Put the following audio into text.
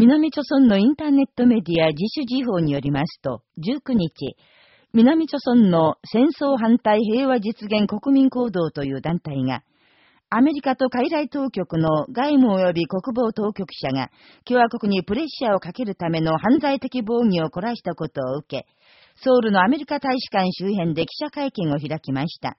南朝村のインターネットメディア自主時報によりますと、19日、南朝村の戦争反対平和実現国民行動という団体が、アメリカと海外当局の外務及び国防当局者が、共和国にプレッシャーをかけるための犯罪的防御を凝らしたことを受け、ソウルのアメリカ大使館周辺で記者会見を開きました。